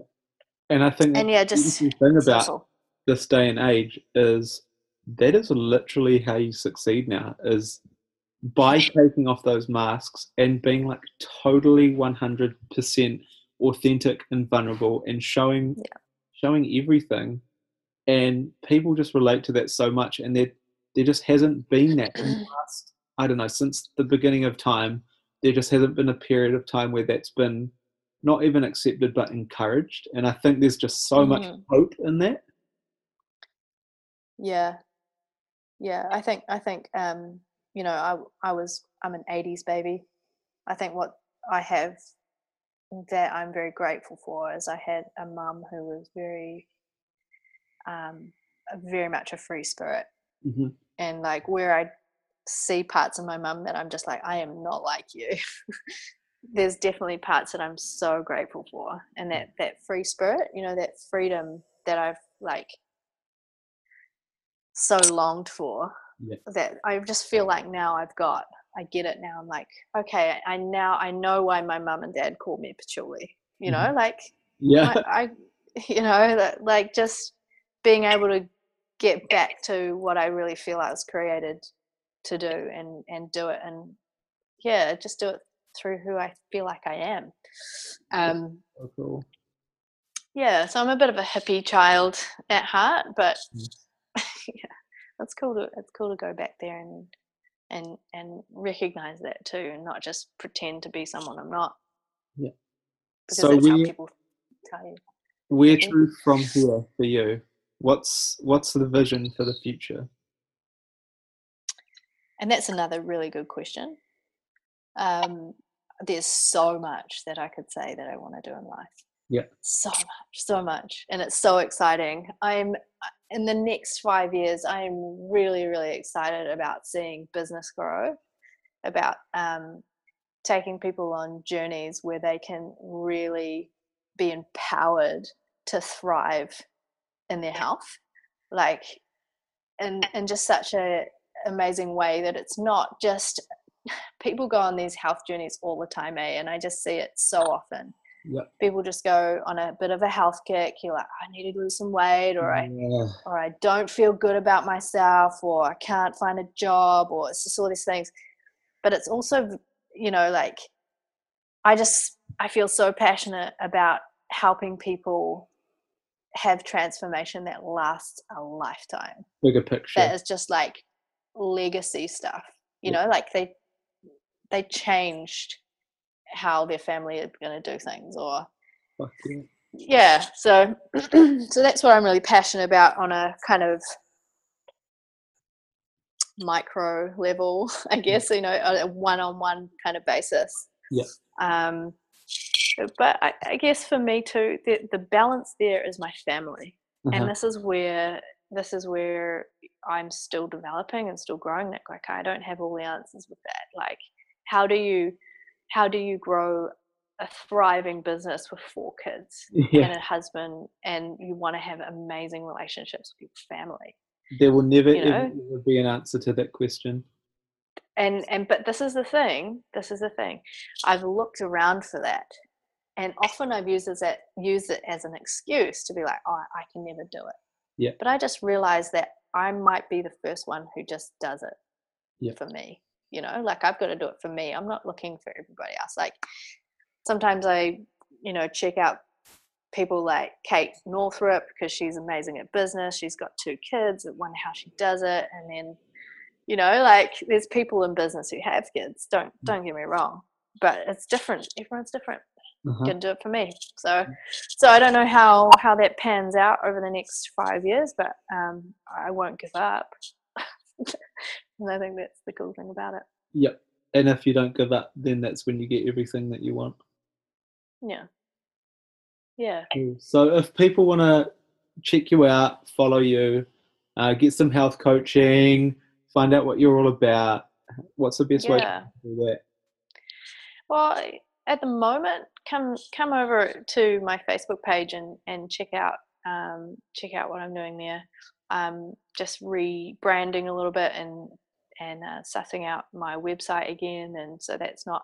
And I think and yeah just beautiful thing about so- this day and age is that is literally how you succeed now is by taking off those masks and being like totally 100% authentic and vulnerable and showing Yeah. showing everything. And people just relate to that so much and there there just hasn't been that in the last i don't know since the beginning of time there just hasn't been a period of time where that's been not even accepted but encouraged. And i think there's just so much Mhm. hope in that. Yeah. Yeah i think i think um you know i i was i'm an 80s baby. I think what i have that i'm very grateful for is i had a mum who was very um very much a free spirit Mhm. and like where i see parts of my mum that i'm just like i am not like you there's definitely parts that i'm so grateful for and that that free spirit you know that freedom that i've like so longed for Yeah. that I just feel like now I've got. I get it now. I'm like, okay, I now I know why my mum and dad called me patchouli. You know, like yeah I, I, you know, that, like just being able to get back to what I really feel I was created to do and and do it and yeah, just do it through who I feel like I am. Um, So cool. yeah, so I'm a bit of a hippie child at heart, but Mm. yeah, it's cool to it's cool to go back there and and and recognize that too, and not just pretend to be someone I'm not. Yeah. Because So that's how we- people tell you. Where Mhm. to from here for you? What's what's the vision for the future? And that's another really good question. Um, there's so much that I could say that I want to do in life. Yeah. So much, so much. And it's so exciting. I'm in the next five years, I'm really, really excited about seeing business grow, about um, taking people on journeys where they can really be empowered to thrive in their health. Like, and, and just such a amazing way that it's not just people go on these health journeys all the time, eh? And I just see it so often. Yep. People just go on a bit of a health kick. You're like, I need to lose some weight, or I Yeah. or I don't feel good about myself, or I can't find a job, or it's just all these things. But it's also, you know, like I just I feel so passionate about helping people have transformation that lasts a lifetime. Bigger picture. That is just like legacy stuff. You Yeah. know, like they they changed how their family are going to do things or yeah. yeah so so that's what i'm really passionate about on a kind of micro level i guess you know on a one-on-one kind of basis Yeah. um but I, I guess for me too the, the balance there is my family Uh-huh. and this is where this is where i'm still developing and still growing that like i don't have all the answers with that like how do you how do you grow a thriving business with four kids yeah. and a husband and you want to have amazing relationships with your family There will never you know? ever be an answer to that question. and and but this is the thing this is the thing i've looked around for that and often i've used as that use it as an excuse to be like oh i can never do it Yeah. but i just realized that i might be the first one who just does it Yeah. for me you know like i've got to do it for me i'm not looking for everybody else like sometimes i you know check out people like kate northrup because she's amazing at business she's got two kids I wonder how she does it and then you know like there's people in business who have kids don't don't get me wrong but it's different everyone's different Uh-huh. can do it for me so so i don't know how how that pans out over the next five years but um i won't give up and i think that's the cool thing about it Yep. And if you don't give up, then that's when you get everything that you want. yeah yeah So if people want to check you out, follow you, uh, get some health coaching, find out what you're all about, what's the best way to do that? Well, at the moment, come come over to my Facebook page and and check out um, check out what I'm doing there. Um, just rebranding a little bit and and uh, sussing out my website again, and so that's not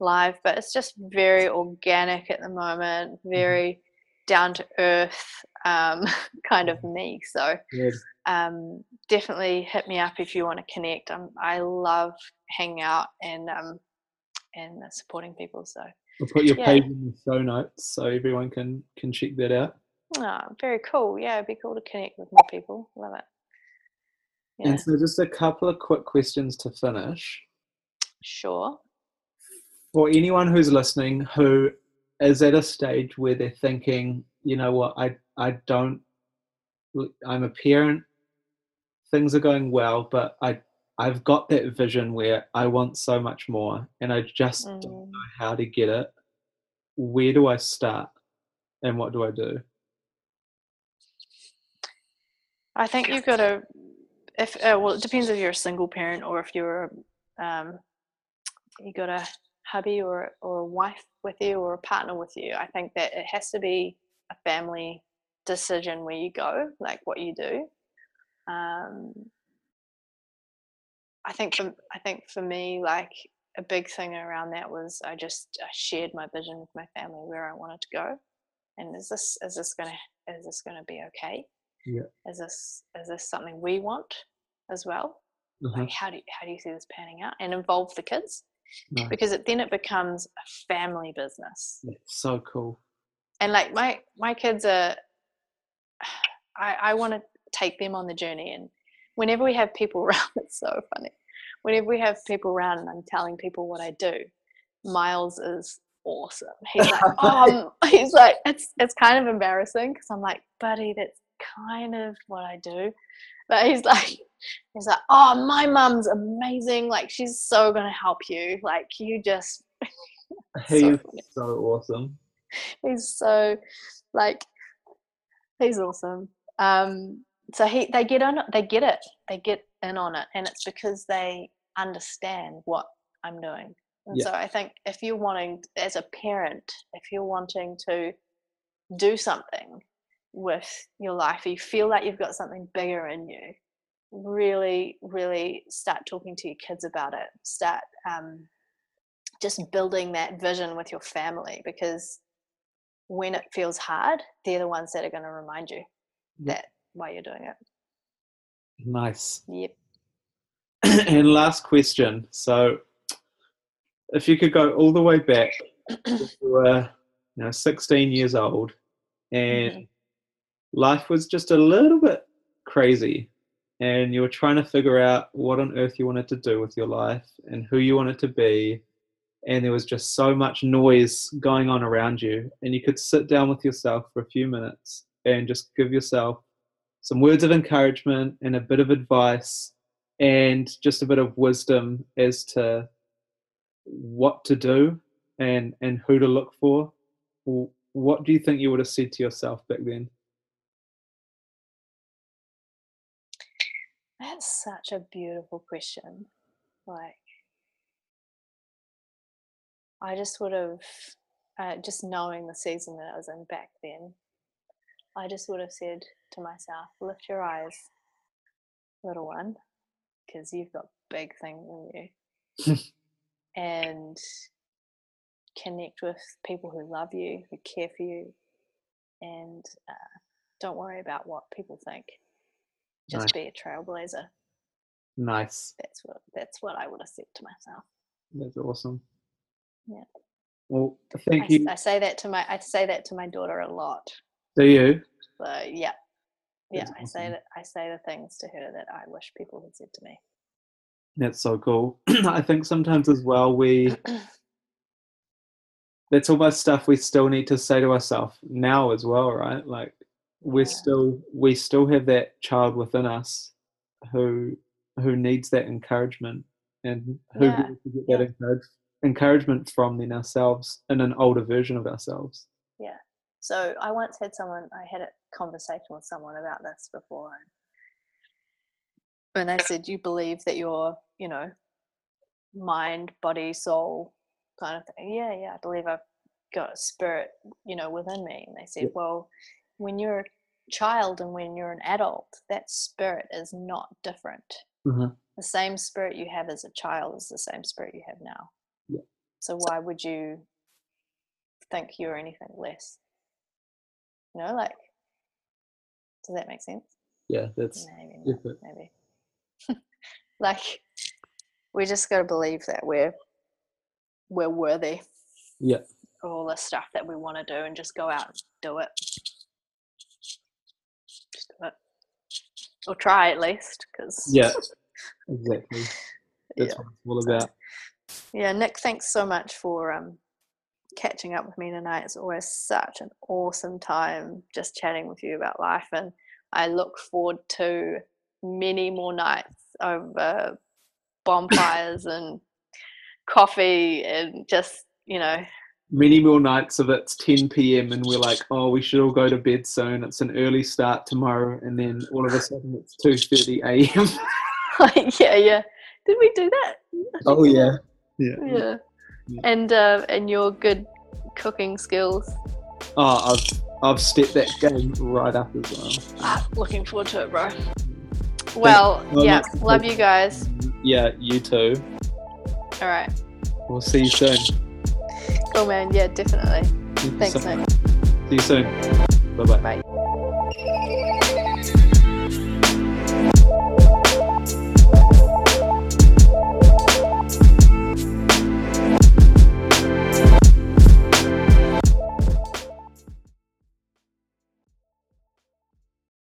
live, but it's just very organic at the moment, very down to earth um, kind of me. So um, definitely hit me up if you want to connect. I'm, I love hanging out and um, and uh, supporting people. So I'll put your Yeah. page in the show notes so everyone can can check that out. oh, very cool. Yeah, it'd be cool to connect with more people. Love it. Yeah, And so just a couple of quick questions to finish. sure. For anyone who's listening who is at a stage where they're thinking, you know what, I I don't I'm a parent, things are going well, but I I've got that vision where I want so much more and I just don't Mm. know how to get it. Where do I start? And what do I do? I think you've got to, if uh, well, it depends if you're a single parent or if you're, um, you got a hubby or or a wife with you or a partner with you. I think that it has to be a family decision where you go, like what you do. Um, I think for I think for me, like a big thing around that was I just I shared my vision with my family where I wanted to go, and is this is this gonna is this gonna be okay? Yeah. Is this is this something we want as well? Uh-huh. Like how do you, how do you see this panning out? And involve the kids Nice. because it, then it becomes a family business. That's so cool. And like my my kids are, I I want to take them on the journey. And whenever we have people around, it's so funny. Whenever we have people around and I'm telling people what I do, Miles is awesome. He's like, um, he's like, it's it's kind of embarrassing because I'm like, buddy, that's kind of what I do. But he's like, he's like, oh, my mum's amazing. Like, she's so gonna help you. Like, you just, He's so so, awesome. he's so, like, he's awesome. Um, so he, they get on, they get it, they get in on it, and it's because they understand what I'm doing. And Yeah. so I think if you're wanting, as a parent, if you're wanting to do something with your life, you feel like you've got something bigger in you, really, really start talking to your kids about it. Start um, just building that vision with your family because when it feels hard, they're the ones that are going to remind you Yeah. that why you're doing it. Nice. Yep. and last question. So, if you could go all the way back, if you were, you know, 16 years old, and life was just a little bit crazy and you were trying to figure out what on earth you wanted to do with your life and who you wanted to be and there was just so much noise going on around you and you could sit down with yourself for a few minutes and just give yourself some words of encouragement and a bit of advice and just a bit of wisdom as to what to do and and who to look for. What do you think you would have said to yourself back then that's such a beautiful question like i just would have uh, just knowing the season that i was in back then i just would have said to myself lift your eyes little one because you've got big things in you and connect with people who love you, who care for you, and uh, don't worry about what people think. Just nice. be a trailblazer. Nice. That's what that's what I would have said to myself. That's awesome. Yeah. Well, thank I, you. I say that to my I say that to my daughter a lot. Do you? So yeah, yeah. That's I awesome. say that I say the things to her that I wish people had said to me. That's so cool. I think sometimes as well we that's almost stuff we still need to say to ourselves now as well, right? Like we're yeah. still we still have that child within us who who needs that encouragement and who yeah. get that yeah. encourage, encouragement from then ourselves in an older version of ourselves. Yeah. So I once had someone I had a conversation with someone about this before and they said you believe that your you know mind body soul kind of thing yeah yeah i believe i've got a spirit you know within me and they said well when you're a child and when you're an adult that spirit is not different mm-hmm. the same spirit you have as a child is the same spirit you have now yeah. so why would you think you're anything less you know like does that make sense yeah that's maybe maybe like we just got to believe that we're we're worthy. Yeah. All the stuff that we want to do and just go out and do it. Just do it. Or try at least, because. Yeah. Exactly. That's yeah. what it's all about. Yeah, Nick, thanks so much for um, catching up with me tonight. It's always such an awesome time just chatting with you about life, and I look forward to many more nights of uh, bonfires and coffee and just you know many more nights of it's 10 p.m. and we're like, oh, we should all go to bed soon. It's an early start tomorrow, and then all of a sudden it's 2:30 a.m. yeah, yeah. Did we do that? Oh yeah. yeah, yeah, yeah. And uh, and your good cooking skills. Oh, I've I've stepped that game right up as well. Ah, looking forward to it, bro. Well, yeah, love you guys. Yeah, you too. All right. We'll see you soon. Oh man, yeah, definitely. Thanks, Nick. See you soon. Bye-bye. Bye.